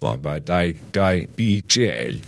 Long by Die Die BJ.